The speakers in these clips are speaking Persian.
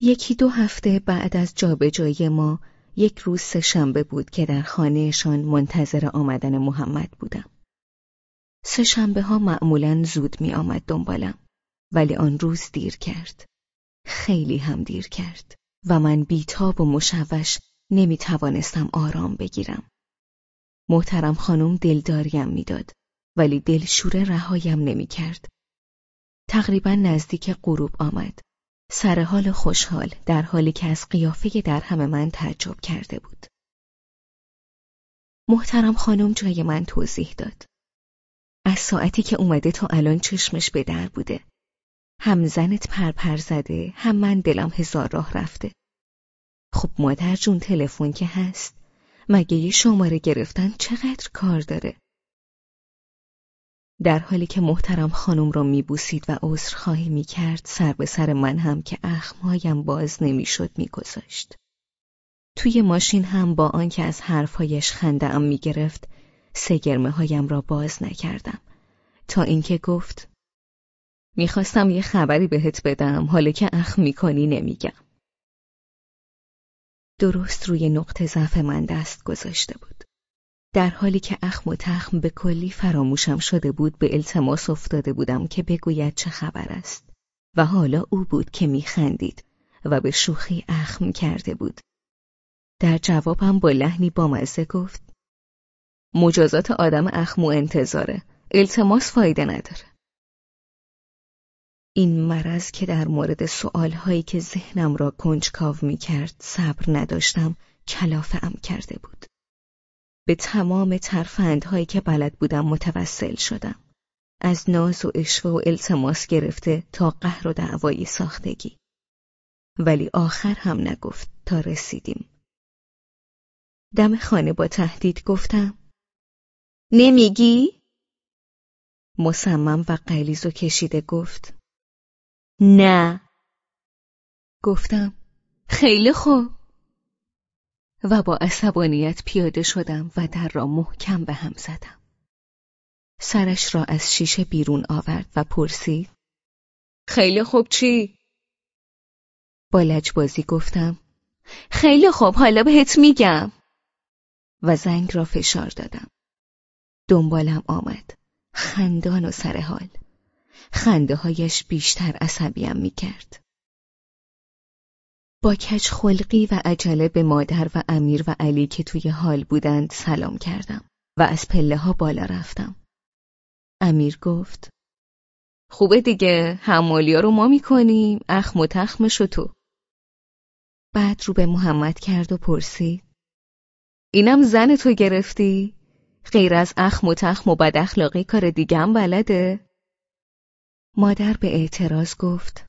یکی دو هفته بعد از جابجایی ما یک روز سهشنبه بود که در خانهشان منتظر آمدن محمد بودم. سهشنبه ها معمولا زود می آمد دنبالم ولی آن روز دیر کرد. خیلی هم دیر کرد و من بیتاب و مشوش نمی توانستم آرام بگیرم. محترم خانم دلداریم می‌داد ولی دلشوره رهایم نمی کرد. تقریبا نزدیک غروب آمد. سر حال خوشحال در حالی که از قیافه در همه من تعجب کرده بود. محترم خانم جای من توضیح داد. از ساعتی که اومده تا الان چشمش به در بوده. هم زنت پرپر زده هم من دلم هزار راه رفته. خب مادر جون تلفن که هست مگه یه شماره گرفتن چقدر کار داره؟ در حالی که محترم خانم را میبوسید و عذرخواهی می‌کرد سر به سر من هم که اخمهایم باز نمی‌شد میگذاشت. توی ماشین هم با آنکه از حرفهایش خندهام می‌گرفت سگرمه هایم را باز نکردم تا اینکه گفت می‌خواستم یه خبری بهت بدم حالا که اخم می‌کنی نمیگم. درست روی نقطه ضعف من دست گذاشته بود. در حالی که اخم و تخم به کلی فراموشم شده بود به التماس افتاده بودم که بگوید چه خبر است و حالا او بود که میخندید و به شوخی اخم کرده بود. در جوابم با لحنی بامزه گفت مجازات آدم اخم و انتظاره التماس فایده نداره. این مرض که در مورد سؤالهایی که ذهنم را کنجکاو می کرد صبر نداشتم کلافه کرده بود. به تمام ترفندهایی که بلد بودم متوسل شدم. از ناز و اشوه و التماس گرفته تا قهر و دعوایی ساختگی. ولی آخر هم نگفت تا رسیدیم. دم خانه با تهدید گفتم نمیگی؟ مصمم و قلیز و کشیده گفت نه گفتم خیلی خوب و با عصبانیت پیاده شدم و در را محکم به هم زدم. سرش را از شیشه بیرون آورد و پرسید خیلی خوب چی؟ با لجبازی گفتم خیلی خوب حالا بهت میگم. و زنگ را فشار دادم. دنبالم آمد. خندان و سر حال. خنده هایش بیشتر عصبیم می کرد. با کچ خلقی و عجله به مادر و امیر و علی که توی حال بودند سلام کردم و از پله ها بالا رفتم. امیر گفت خوبه دیگه همالیا رو ما می‌کنیم اخم و تخمشو تو. بعد رو به محمد کرد و پرسید اینم زن تو گرفتی؟ غیر از اخم و تخم و بد اخلاقی کار دیگه هم بلده؟ مادر به اعتراض گفت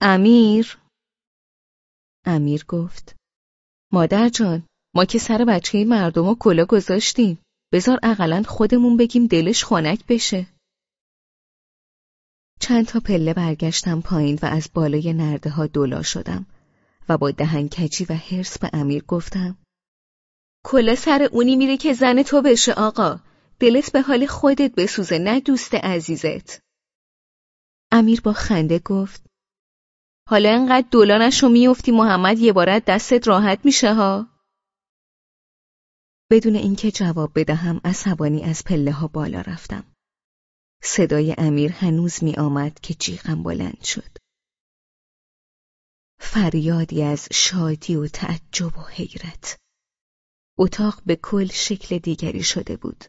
امیر امیر گفت. مادر جان ما که سر بچه مردم و کلا گذاشتیم. بذار اقلا خودمون بگیم دلش خنک بشه. چند تا پله برگشتم پایین و از بالای نرده ها دولا شدم و با دهنکجی و حرس به امیر گفتم. کلا سر اونی میره که زن تو بشه آقا. دلت به حال خودت بسوزه نه دوست عزیزت. امیر با خنده گفت. حالا دولانش رو میافتی محمد یه بارت دستت راحت میشه ها؟ بدون اینکه جواب بدهم عصبانی از پله ها بالا رفتم. صدای امیر هنوز می آمد که جیغم بلند شد. فریادی از شادی و تعجب و حیرت. اتاق به کل شکل دیگری شده بود.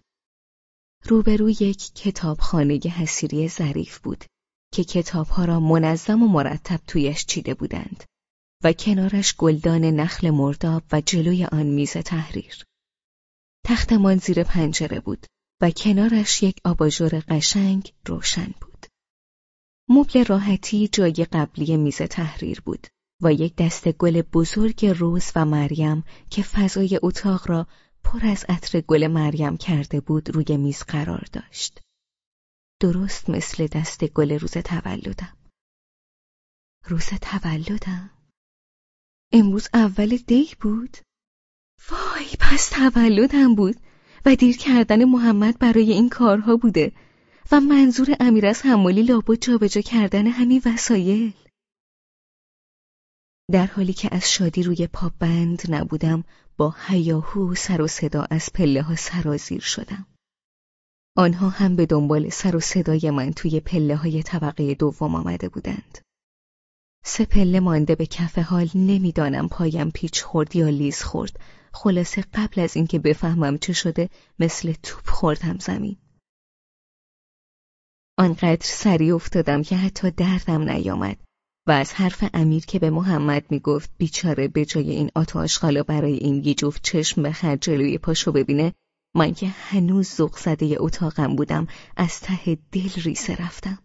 روبرو یک کتابخانه حسیری ظریف بود که کتابها را منظم و مرتب تویش چیده بودند و کنارش گلدان نخل مرداب و جلوی آن میز تحریر. تختمان زیر پنجره بود و کنارش یک آباژور قشنگ روشن بود. مبل راحتی جای قبلی میز تحریر بود و یک دست گل بزرگ روز و مریم که فضای اتاق را پر از عطر گل مریم کرده بود روی میز قرار داشت. درست مثل دست گل روز تولدم. روز تولدم؟ امروز اول دی بود؟ وای پس تولدم بود و دیر کردن محمد برای این کارها بوده و منظور امیر از حمالی لابد جابجا کردن همین وسایل. در حالی که از شادی روی پا بند نبودم با هیاهو سر و صدا از پله ها سرازیر شدم. آنها هم به دنبال سر و صدای من توی پله های طبقه دوم آمده بودند. سه پله مانده به کف حال نمی‌دانم پایم پیچ خورد یا لیز خورد. خلاصه قبل از اینکه بفهمم چه شده مثل توپ خوردم زمین. آنقدر سریع افتادم که حتی دردم نیامد و از حرف امیر که به محمد می‌گفت بیچاره به جای این آتو برای این جفت چشم بخر جلوی پاشو ببینه من که هنوز زغ زده اتاقم بودم از ته دل ریسه رفتم.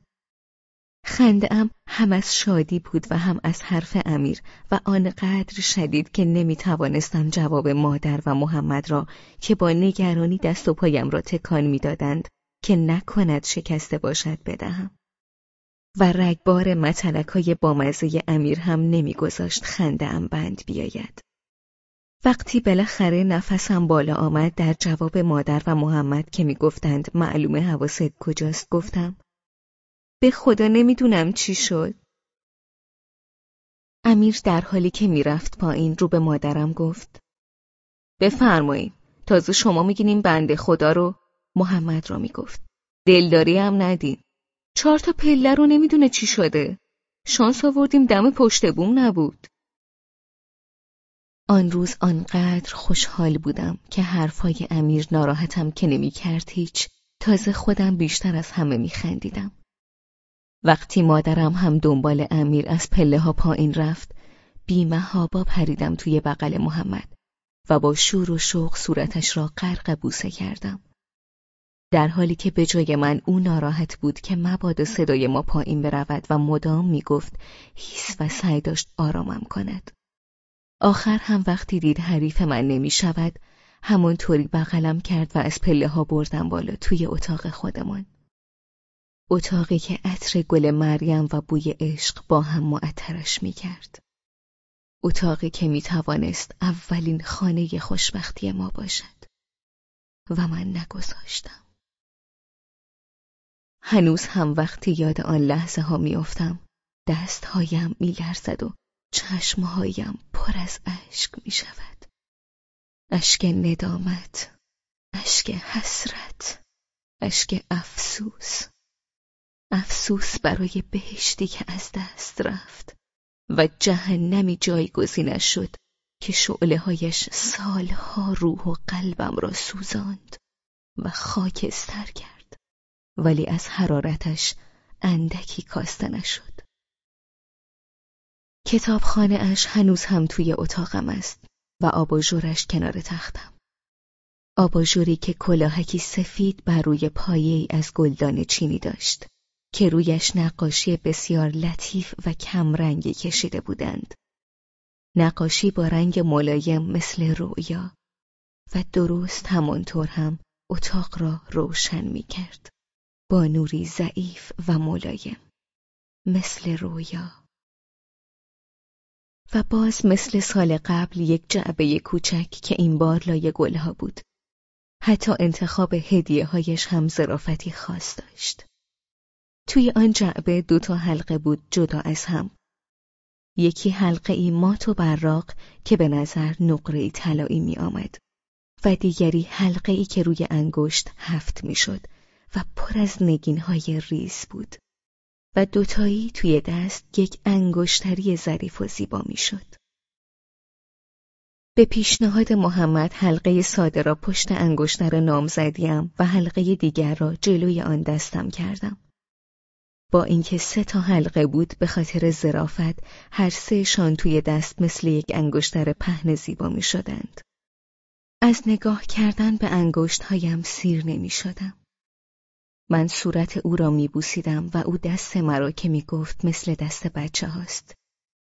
خنده هم از شادی بود و هم از حرف امیر و آنقدر شدید که نمی توانستم جواب مادر و محمد را که با نگرانی دست و پایم را تکان می‌دادند که نکند شکسته باشد بدهم. و رگبار متلک های بامزه امیر هم نمیگذاشت خنده ام بند بیاید. وقتی بالاخره نفسم بالا آمد در جواب مادر و محمد که می‌گفتند معلوم حواست کجاست گفتم به خدا نمی‌دونم چی شد. امیر در حالی که می‌رفت پایین رو به مادرم گفت بفرمایید تازه شما میگین بنده خدا رو؟ محمد را می‌گفت دلداری هم ندین. چهار تا پله رو نمی‌دونه چی شده. شانس آوردیم دم پشت بوم نبود. آن روز آنقدر خوشحال بودم که حرفهای امیر ناراحتم که نمی‌کرد هیچ تازه خودم بیشتر از همه میخندیدم. وقتی مادرم هم دنبال امیر از پله ها پایین رفت بیمهابا پریدم توی بغل محمد و با شور و شوق صورتش را غرق بوسه کردم. در حالی که به جای من او ناراحت بود که مبادا صدای ما پایین برود و مدام می‌گفت هیس و سعی داشت آرامم کند. آخر هم وقتی دید حریف من نمی شود همونطوری بغلم کرد و از پله ها بردم بالا توی اتاق خودمان. اتاقی که عطر گل مریم و بوی عشق با هم معطرش می کرد. اتاقی که می توانست اولین خانه خوشبختی ما باشد. و من نگذاشتم. هنوز هم وقتی یاد آن لحظه ها میافتم دستهایم میلرزد و چشمهایم پر از اشک می شود. اشک ندامت، اشک حسرت، اشک افسوس. افسوس برای بهشتی که از دست رفت و جهنمی جایگزینش شد که شعله هایش سالها روح و قلبم را سوزاند و خاکستر کرد ولی از حرارتش اندکی کاسته نشد. کتابخانه اش هنوز هم توی اتاقم است و آباژورش کنار تختم. آباژوری که کلاهکی سفید بر روی پایه از گلدان چینی داشت که رویش نقاشی بسیار لطیف و کم رنگی کشیده بودند. نقاشی با رنگ ملایم مثل رویا و درست همانطور هم اتاق را روشن می کرد. با نوری ضعیف و ملایم مثل رویا. و باز مثل سال قبل یک جعبه کوچک که این بار لای گلها بود. حتی انتخاب هدیه هایش هم ظرافتی خاص داشت. توی آن جعبه دو تا حلقه بود جدا از هم. یکی حلقه ای مات و براق که به نظر نقره طلایی می آمد و دیگری حلقه ای که روی انگشت هفت می شد و پر از نگین های ریز بود. و دوتایی توی دست یک انگشتری ظریف و زیبا می‌شد. به پیشنهاد محمد حلقه ساده را پشت انگشتر نام زدیم و حلقه دیگر را جلوی آن دستم کردم. با اینکه سه تا حلقه بود به خاطر زرافت هر سهشان توی دست مثل یک انگشتر پهن زیبا می شدند. از نگاه کردن به انگشت هایم سیر نمی شدم. من صورت او را میبوسیدم و او دست مرا که می‌گفت مثل دست بچه هاست.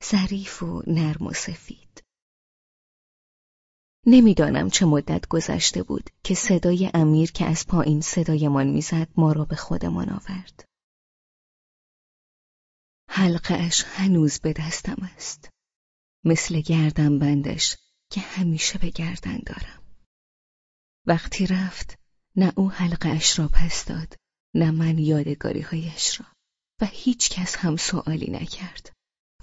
ظریف و نرم و سفید. نمی‌دانم چه مدت گذشته بود که صدای امیر که از پایین صدایمان می‌زد ما را به خودمان آورد. حلقه اش هنوز به دستم است. مثل گردن بندش که همیشه به گردن دارم. وقتی رفت نه او حلقه اش را پس داد نه من یادگاری هایش را و هیچ کس هم سوالی نکرد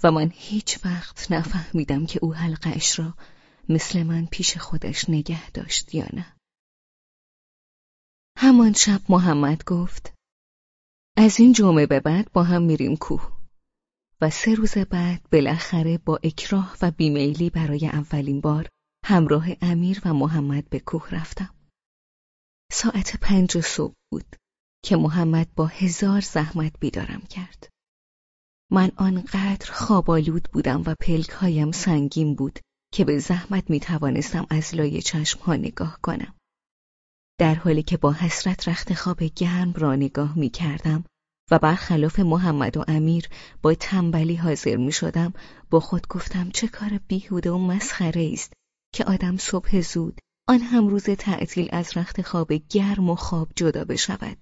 و من هیچ وقت نفهمیدم که او حلقش را مثل من پیش خودش نگه داشت یا نه. همان شب محمد گفت از این جمعه به بعد با هم میریم کوه و سه روز بعد بالاخره با اکراه و بیمیلی برای اولین بار همراه امیر و محمد به کوه رفتم. ساعت پنج صبح بود که محمد با هزار زحمت بیدارم کرد. من آنقدر خوابالود بودم و پلکهایم سنگین بود که به زحمت می توانستم از لای چشم ها نگاه کنم. در حالی که با حسرت رخت خواب گرم را نگاه می کردم و برخلاف محمد و امیر با تنبلی حاضر می شدم با خود گفتم چه کار بیهوده و مسخره است که آدم صبح زود آن هم روز تعطیل از رخت خواب گرم و خواب جدا بشود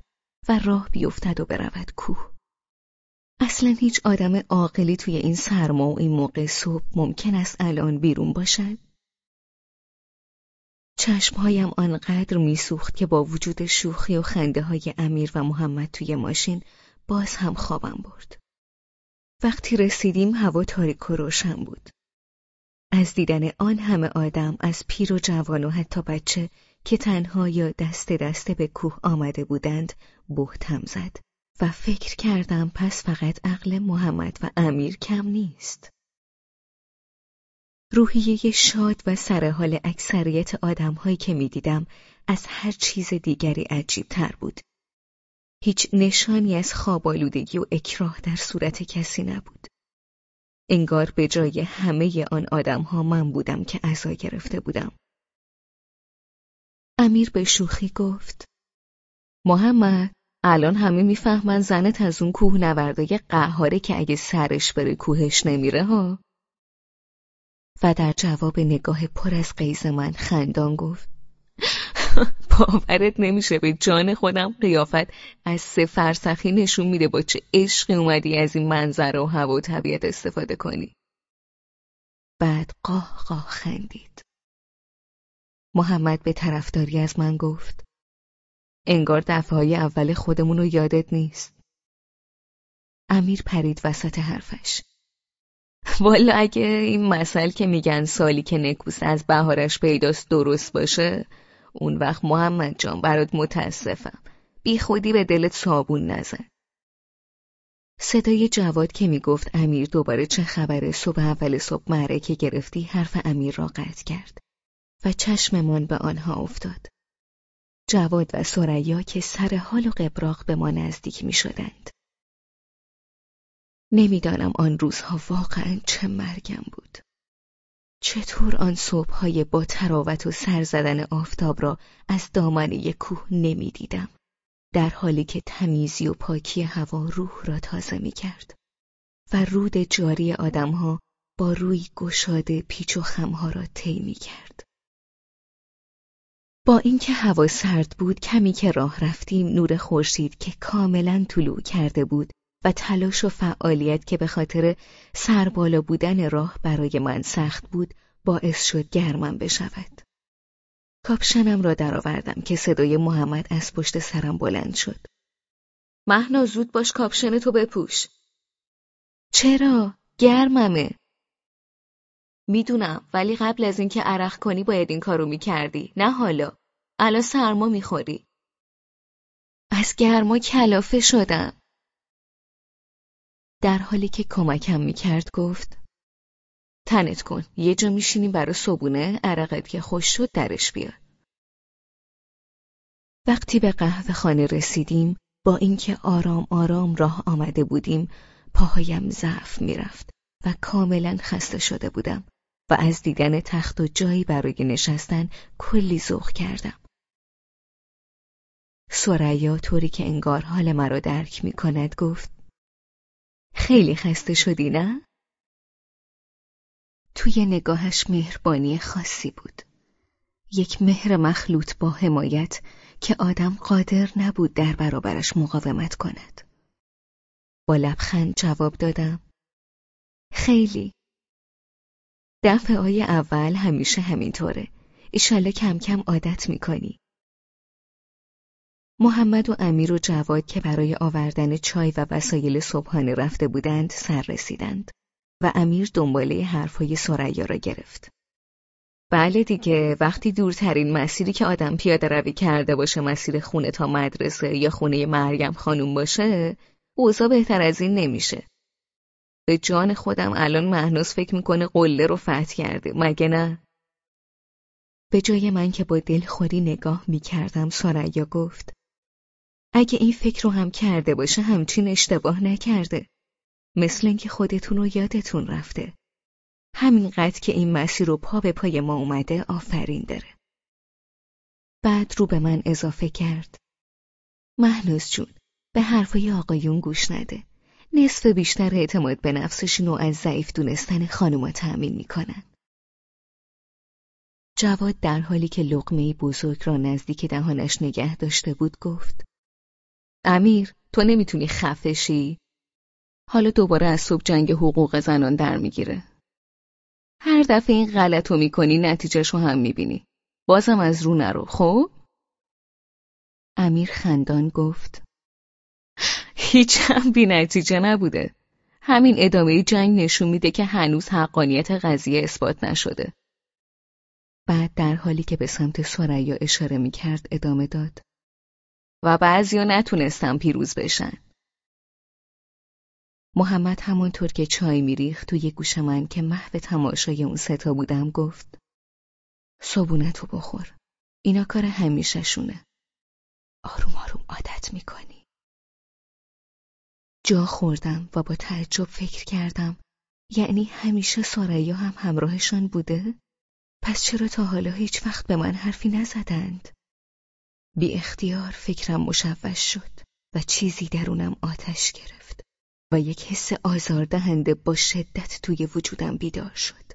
و راه بیفتد و برود کوه. اصلا هیچ آدم عاقلی توی این سرما و این موقع صبح ممکن است الان بیرون باشد؟ چشمهایم آنقدر میسوخت که با وجود شوخی و خنده های امیر و محمد توی ماشین باز هم خوابم برد. وقتی رسیدیم هوا تاریک و روشن بود. از دیدن آن همه آدم از پیر و جوان و حتی بچه که تنها یا دست دسته به کوه آمده بودند بهتم زد و فکر کردم پس فقط عقل محمد و امیر کم نیست. روحیه شاد و سرحال اکثریت آدمهایی که می‌دیدم از هر چیز دیگری عجیب تر بود. هیچ نشانی از خوابالودگی و اکراه در صورت کسی نبود. انگار به جای همه آن آدمها من بودم که عذا گرفته بودم. امیر به شوخی گفت. محمد الان همه می‌فهمن زنت از اون کوه نوردای قهاره که اگه سرش بره کوهش نمیره ها؟ و در جواب نگاه پر از قیز من خندان گفت. باورت نمیشه به جان خودم قیافت از سه فرسخی نشون میده با چه عشقی اومدی از این منظره و هوا و طبیعت استفاده کنی. بعد قاه قاه خندید. محمد به طرفداری از من گفت. انگار دفعه اول خودمون رو یادت نیست. امیر پرید وسط حرفش. والا اگه این مسئله که میگن سالی که نکوس از بهارش پیداست درست باشه اون وقت محمد جان برات متاسفم. بی خودی به دلت صابون نزن. صدای جواد که می‌گفت امیر دوباره چه خبره صبح اول صبح معرکه گرفتی حرف امیر را قطع کرد. و چشممان به آنها افتاد جواد و سریا که سر حال و قبراق به ما نزدیک می شدند. نمی‌دانم آن روزها واقعا چه مرگم بود. چطور آن صبحهای با تراوت و سر زدن آفتاب را از دامنه کوه نمی‌دیدم در حالی که تمیزی و پاکی هوا روح را تازه می کرد و رود جاری آدمها با روی گشاده پیچ و خمها را طی می کرد. با اینکه هوا سرد بود کمی که راه رفتیم نور خورشید که کاملا طلوع کرده بود و تلاش و فعالیت که به خاطر سربالا بودن راه برای من سخت بود باعث شد گرمم بشود. کاپشنم را درآوردم که صدای محمد از پشت سرم بلند شد. مهنا زود باش کاپشن تو بپوش. چرا؟ گرممه. می‌دونم ولی قبل از اینکه عرق کنی باید این کارو می‌کردی نه حالا الان سرما می‌خوری. از گرما کلافه شدم. در حالی که کمکم می‌کرد گفت تنت کن یه جا میشینیم برا صبونه عرقت که خوش شد درش بیاد وقتی به قهوه خانه رسیدیم با اینکه آرام آرام راه آمده بودیم پاهایم ضعف می‌رفت و کاملا خسته شده بودم و از دیدن تخت و جایی برای نشستن کلی ذوق کردم. سریا طوری که انگار حال مرا درک می کند گفت خیلی خسته شدی نه؟ توی نگاهش مهربانی خاصی بود. یک مهر مخلوط با حمایت که آدم قادر نبود در برابرش مقاومت کند. با لبخند جواب دادم خیلی دفعه اول همیشه همینطوره. ایشالا کم کم عادت می‌کنی. محمد و امیر و جواد که برای آوردن چای و وسایل صبحانه رفته بودند سر رسیدند. و امیر دنباله حرفهای سریا را گرفت. بله دیگه وقتی دورترین مسیری که آدم پیاده روی کرده باشه مسیر خونه تا مدرسه یا خونه مریم خانوم باشه اوضاع بهتر از این نمیشه. به جان خودم الان مهناز فکر می‌کنه قله رو فتح کرده مگه نه؟ به جای من که با دلخوری نگاه می‌کردم ساریا گفت اگه این فکر رو هم کرده باشه همچین اشتباه نکرده. مثل اینکه خودتون رو یادتون رفته. همینقدر که این مسیر رو پا به پای ما اومده آفرین داره. بعد رو به من اضافه کرد. مهنوز جون به حرفای آقایون گوش نده. نصف بیشتر اعتماد به نفسشون رو از ضعیف دونستن خانوما تأمین می‌کنن. جواد در حالی که لقمه بزرگ را نزدیک دهانش نگه داشته بود گفت امیر تو نمی‌تونی خفشی؟ حالا دوباره از صبح جنگ حقوق زنان در می‌گیره. هر دفعه این غلط رو می‌کنی نتیجهشو هم می‌بینی. بازم از رو نرو خب؟ امیر خندان گفت هیچ هم بی نتیجه نبوده. همین ادامه جنگ نشون میده که هنوز حقانیت قضیه اثبات نشده. بعد در حالی که به سمت سریا اشاره می‌کرد ادامه داد. و بعضیا نتونستن پیروز بشن. محمد همانطور که چای میریخت توی گوش من که محو تماشای اون ستا بودم گفت صبونتو بخور. اینا کار همیشه شونه. آروم آروم عادت می‌کنی. جا خوردم و با تعجب فکر کردم یعنی همیشه ساریا هم همراهشان بوده؟ پس چرا تا حالا هیچ وقت به من حرفی نزدند؟ بی اختیار فکرم مشوش شد و چیزی درونم آتش گرفت و یک حس آزاردهنده با شدت توی وجودم بیدار شد.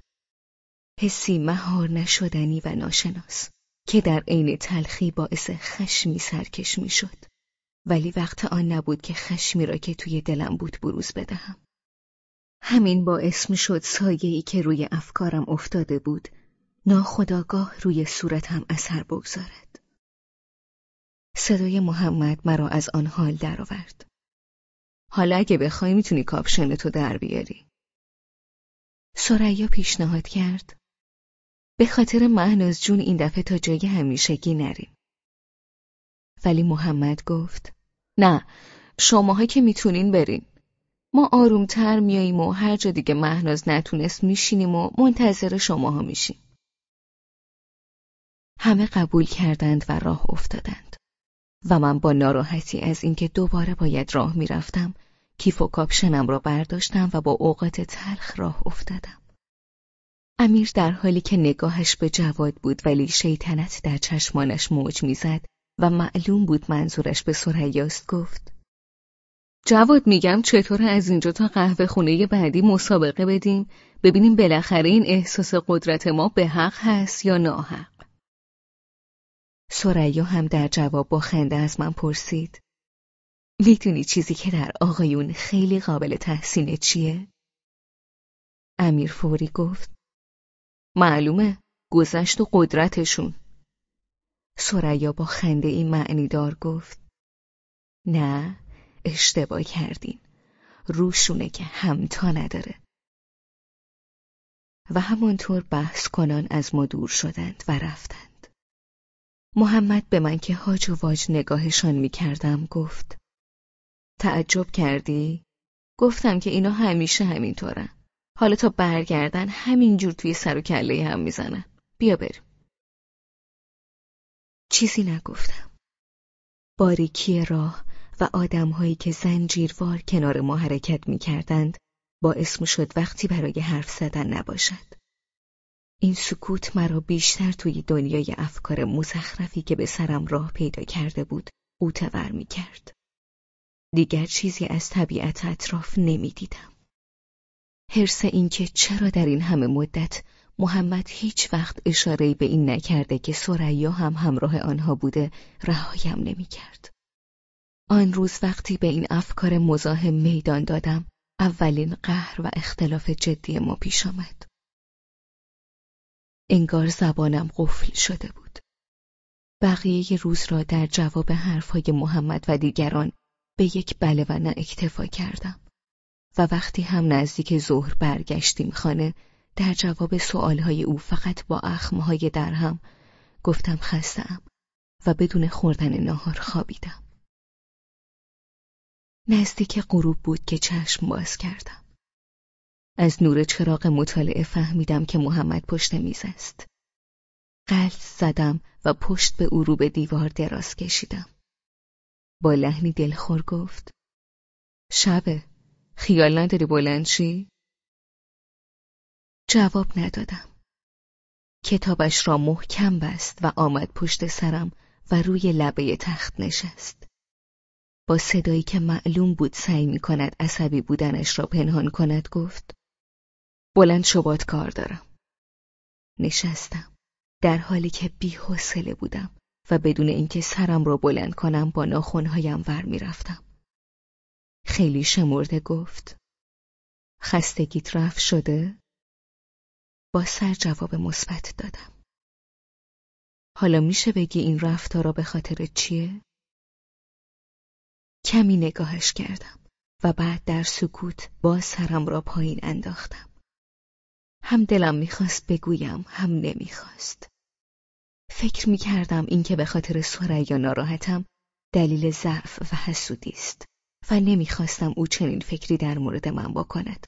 حسی مهار نشدنی و ناشناس که در عین تلخی باعث خشمی سرکش می شد. ولی وقت آن نبود که خشمی را که توی دلم بود بروز بدهم. همین باعث می شد سایه که روی افکارم افتاده بود ناخداگاه روی صورتم اثر بگذارد. صدای محمد مرا از آن حال درآورد. حالا اگه بخوای می‌تونی کاپشن تو در بیاری. سریا پیشنهاد کرد. به خاطر مهناز جون این دفعه تا جای همیشگی نریم. ولی محمد گفت نه شماها که می‌تونین برین. ما آرومتر میاییم و هر جا دیگه مهناز نتونست میشینیم و منتظر شماها میشیم. همه قبول کردند و راه افتادند. و من با ناراحتی از اینکه دوباره باید راه می‌رفتم کیف و کاپشنم را برداشتم و با اوقات تلخ راه افتادم. امیر در حالی که نگاهش به جواد بود ولی شیطنت در چشمانش موج می‌زد و معلوم بود منظورش به سریاست گفت. جواد میگم چطور از اینجا تا قهوه خونه بعدی مسابقه بدیم؟ ببینیم بالاخره این احساس قدرت ما به حق هست یا ناحق. سریا هم در جواب با خنده از من پرسید. می‌دونی چیزی که در آقایون خیلی قابل تحسینه چیه؟ امیر فوری گفت. معلومه گذشت و قدرتشون. سریا با خنده این معنیدار گفت. نه اشتباه کردین. روشونه که همتا نداره. و همانطور بحث کنان از ما دور شدند و رفتند. محمد به من که هاج و واج نگاهشان می کردم گفت تعجب کردی؟ گفتم که اینا همیشه همینطورن. حالا تا برگردن همینجور توی سر و کله هم می‌زنن. بیا بریم. چیزی نگفتم. باریکی راه و آدمهایی که زنجیروار کنار ما حرکت می‌کردند باعث می شد وقتی برای حرف زدن نباشد. این سکوت مرا بیشتر توی دنیای افکار مزخرفی که به سرم راه پیدا کرده بود قوتور می کرد. دیگر چیزی از طبیعت اطراف نمی دیدم. حرس اینکه چرا در این همه مدت محمد هیچ وقت اشاره به این نکرده که سریا هم همراه آنها بوده رهایم نمی کرد. آن روز وقتی به این افکار مزاحم میدان دادم اولین قهر و اختلاف جدی ما پیش آمد. انگار زبانم قفل شده بود. بقیه روز را در جواب حرفهای محمد و دیگران به یک بله و نه اکتفا کردم و وقتی هم نزدیک ظهر برگشتیم خانه در جواب سؤالهای او فقط با اخمهای درهم گفتم خستم و بدون خوردن ناهار خوابیدم. نزدیک غروب بود که چشم باز کردم. از نور چراغ مطالعه فهمیدم که محمد پشت میز است. قلط زدم و پشت به او رو به دیوار دراز کشیدم. با لحنی دلخور گفت شبه خیال نداری بلند شی؟ جواب ندادم. کتابش را محکم بست و آمد پشت سرم و روی لبه تخت نشست. با صدایی که معلوم بود سعی می کند عصبی بودنش را پنهان کند گفت بلند شبات کار دارم. نشستم در حالی که بی حوصله بودم و بدون اینکه سرم را بلند کنم با ناخونهایم ور می‌رفتم. خیلی شمرده گفت خستگیت رفت شده؟ با سر جواب مثبت دادم. حالا میشه بگی این رفتارا به خاطر چیه؟ کمی نگاهش کردم و بعد در سکوت با سرم را پایین انداختم. هم دلم می‌خواست بگویم هم نمی‌خواست. فکر می‌کردم اینکه به خاطر سریا ناراحتم دلیل ضعف و حسودی است و نمی‌خواستم او چنین فکری در مورد من بکند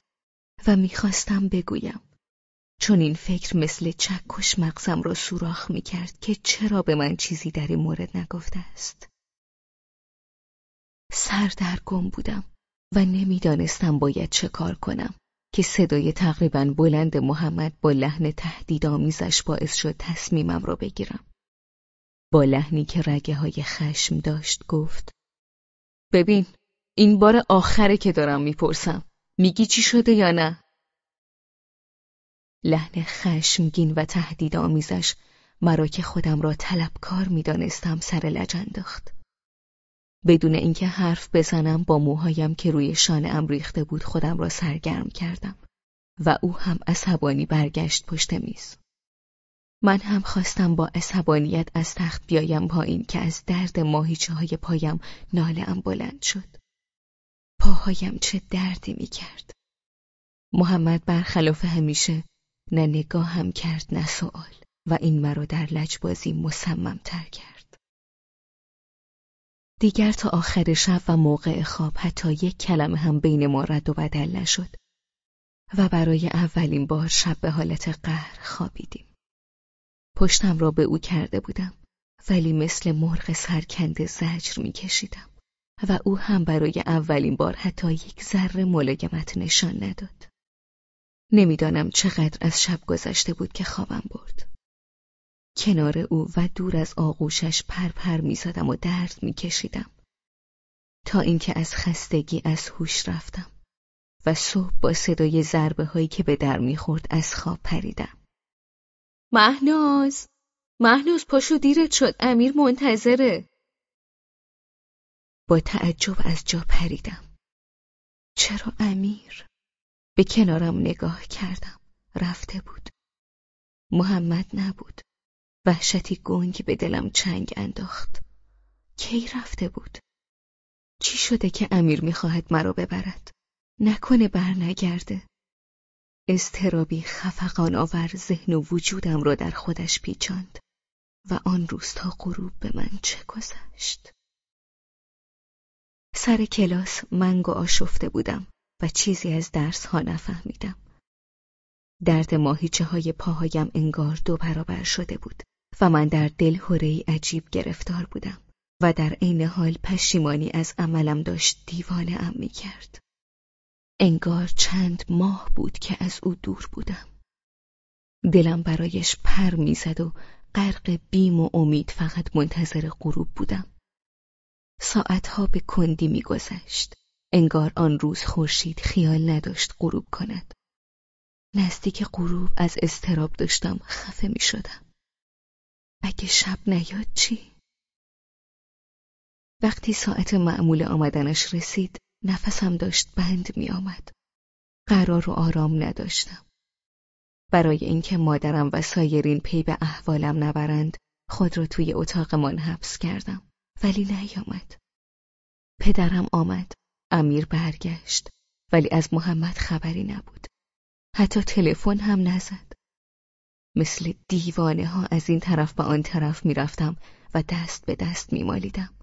و می‌خواستم بگویم چون این فکر مثل چکش مغزم را سوراخ می‌کرد که چرا به من چیزی در این مورد نگفته است. سردرگم بودم و نمی‌دانستم باید چه کار کنم که صدای تقریبا بلند محمد با لحن تهدیدآمیزش باعث شد تصمیمم را بگیرم. با لحنی که رگه های خشم داشت گفت ببین این بار آخره که دارم می‌پرسم میگی چی شده یا نه؟ لحن خشمگین و تهدید آمیزش مرا که خودم را طلبکار می‌دانستم سر لج انداخت. بدون اینکه حرف بزنم با موهایم که روی شانه ام ریخته بود خودم را سرگرم کردم و او هم عصبانی برگشت پشت میز. من هم خواستم با عصبانیت از تخت بیایم پایین که از درد ماهیچه های پایم ناله ام بلند شد. پاهایم چه دردی می کرد. محمد برخلاف همیشه نه هم کرد نه سوال و این مرا در لجبازی مصمم تر کرد. دیگر تا آخر شب و موقع خواب حتی یک کلمه هم بین ما رد و بدل نشد و برای اولین بار شب به حالت قهر خوابیدیم. پشتم را به او کرده بودم ولی مثل مرغ سرکنده زجر میکشیدم و او هم برای اولین بار حتی یک ذره ملاگمت نشان نداد. نمی‌دانم چقدر از شب گذشته بود که خوابم برد. کنار او و دور از آغوشش پرپر می‌زدم و درد میکشیدم. تا اینکه از خستگی از هوش رفتم و صبح با صدای ضربه هایی که به در می‌خورد از خواب پریدم. مهناز مهناز پاشو دیرت شد امیر منتظره با تعجب از جا پریدم چرا امیر؟ به کنارم نگاه کردم رفته بود محمد نبود وحشتی گنگ به دلم چنگ انداخت. کی رفته بود؟ چی شده که امیر می‌خواهد مرا ببرد؟ نکنه بر نگرده استرابی خفقان آور ذهن و وجودم را در خودش پیچاند و آن روز تا غروب به من چه گذشت؟ سر کلاس منگ و آشفته بودم و چیزی از درس ها نفهمیدم. درد ماهیچه های پاهایم انگار دو برابر شده بود. و من در دل ای عجیب گرفتار بودم و در عین حال پشیمانی از عملم داشت دیوانه ام می کرد. انگار چند ماه بود که از او دور بودم. دلم برایش پر می‌زد و غرق بیم و امید فقط منتظر غروب بودم. ساعتها به کندی میگذشت. انگار آن روز خورشید خیال نداشت غروب کند. نزدیک غروب از استراب داشتم خفه می شدم. اگه شب نیاد چی؟ وقتی ساعت معمول آمدنش رسید نفسم داشت بند می آمد. قرار و آرام نداشتم. برای اینکه مادرم و سایرین پی به احوالم نبرند خود را توی اتاقمان حبس کردم ولی نیامد. پدرم آمد. امیر برگشت. ولی از محمد خبری نبود. حتی تلفن هم نزد. مثل دیوانه ها از این طرف به آن طرف می‌رفتم و دست به دست میمالیدم.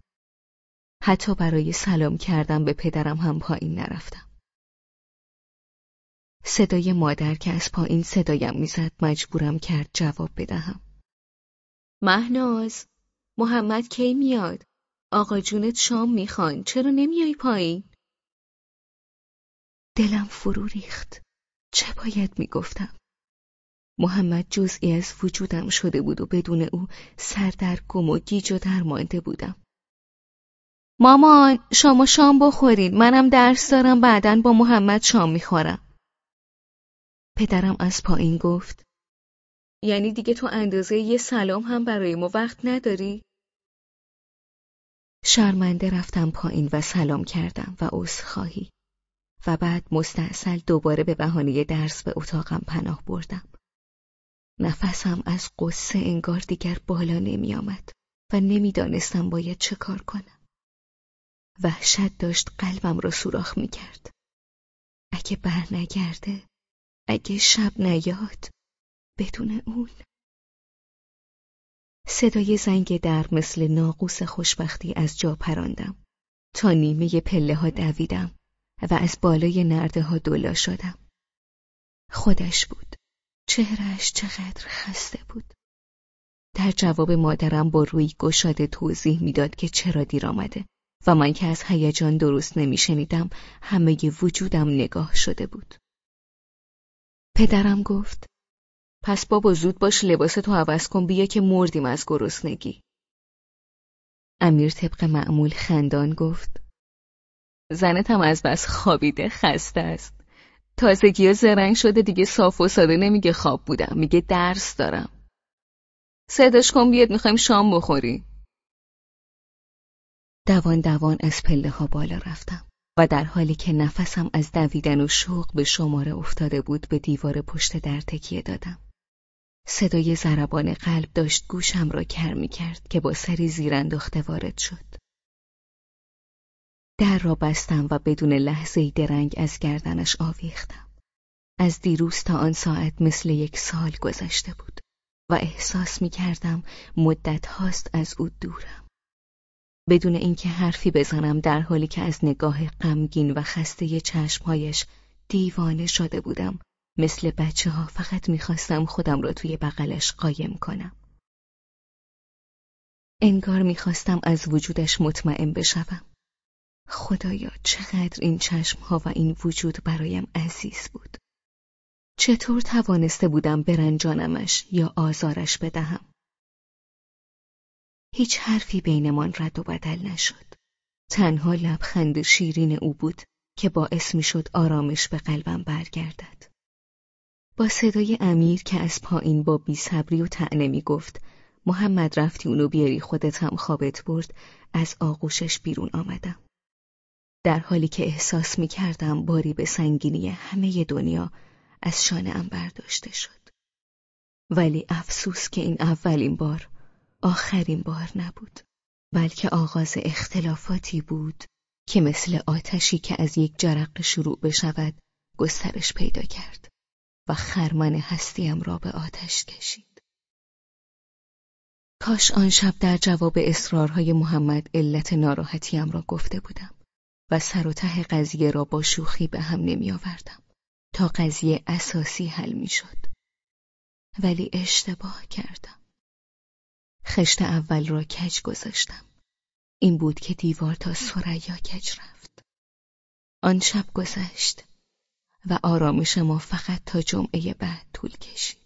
حتی برای سلام کردم به پدرم هم پایین نرفتم. صدای مادر که از پایین صدایم می‌زد مجبورم کرد جواب بدهم. مهناز محمد کی میاد؟ آقا جونت شام می‌خوان چرا نمیای پایین؟ دلم فرو ریخت. چه باید می‌گفتم؟ محمد جزئی از وجودم شده بود و بدون او سر در گم و گیج و درمانده بودم. مامان شما شام بخورین منم درس دارم بعدا با محمد شام می‌خورم. پدرم از پایین گفت یعنی دیگه تو اندازه یه سلام هم برای ما وقت نداری؟ شرمنده رفتم پایین و سلام کردم و عذرخواهی و بعد مستاصل دوباره به بهانه درس به اتاقم پناه بردم. نفسم از قصه انگار دیگر بالا نمی آمد و نمی‌دانستم باید چه کار کنم. وحشت داشت قلبم را سوراخ می کرد. اگه بر نگرده اگه شب نیاد بدون اون صدای زنگ در مثل ناقوس خوشبختی از جا پراندم تا نیمه پله ها دویدم و از بالای نرده ها دلا شدم خودش بود چهرش چقدر خسته بود در جواب مادرم با روی گشاده توضیح می‌داد که چرا دیر آمده و من که از هیجان درست نمیشنیدم همه وجودم نگاه شده بود پدرم گفت پس بابا زود باش لباس تو عوض کن بیا که مردیم از گرسنگی. امیر طبق معمول خندان گفت زنتم از بس خوابیده خسته است. تازگی ها زرنگ شده دیگه صاف و ساده نمیگه خواب بودم میگه درس دارم. صداش کن بیاد می‌خوایم شام بخوری. دوان دوان از پله ها بالا رفتم. و در حالی که نفسم از دویدن و شوق به شماره افتاده بود به دیوار پشت در تکیه دادم. صدای ضربان قلب داشت گوشم را کر می کرد که با سری زیر انداخته وارد شد. در را بستم و بدون لحظه درنگ از گردنش آویختم. از دیروز تا آن ساعت مثل یک سال گذشته بود و احساس می کردم مدت هاست از او دورم. بدون اینکه حرفی بزنم در حالی که از نگاه غمگین و خسته چشمهایش دیوانه شده بودم مثل بچه ها فقط می‌خواستم خودم را توی بغلش قایم کنم انگار می‌خواستم از وجودش مطمئن بشوم خدایا چقدر این چشمها و این وجود برایم عزیز بود چطور توانسته بودم برنجانمش یا آزارش بدهم هیچ حرفی بینمان رد و بدل نشد. تنها لبخند شیرین او بود که باعث می شد آرامش به قلبم برگردد. با صدای امیر که از پایین با بیصبری و تعنه می گفت محمد رفتی اونو بیاری خودت هم خوابت برد از آغوشش بیرون آمدم. در حالی که احساس می کردم باری به سنگینی همه دنیا از شانه ام برداشته شد. ولی افسوس که این اولین بار آخرین بار نبود بلکه آغاز اختلافاتی بود که مثل آتشی که از یک جرق شروع بشود گسترش پیدا کرد و خرمن هستیم را به آتش کشید کاش آن شب در جواب اصرارهای محمد علت ناراحتیم را گفته بودم و سر و ته قضیه را با شوخی به هم نمی آوردم تا قضیه اساسی حل می شد. ولی اشتباه کردم. خشت اول را کج گذاشتم. این بود که دیوار تا سریا کج رفت. آن شب گذشت و آرامش ما فقط تا جمعه بعد طول کشید.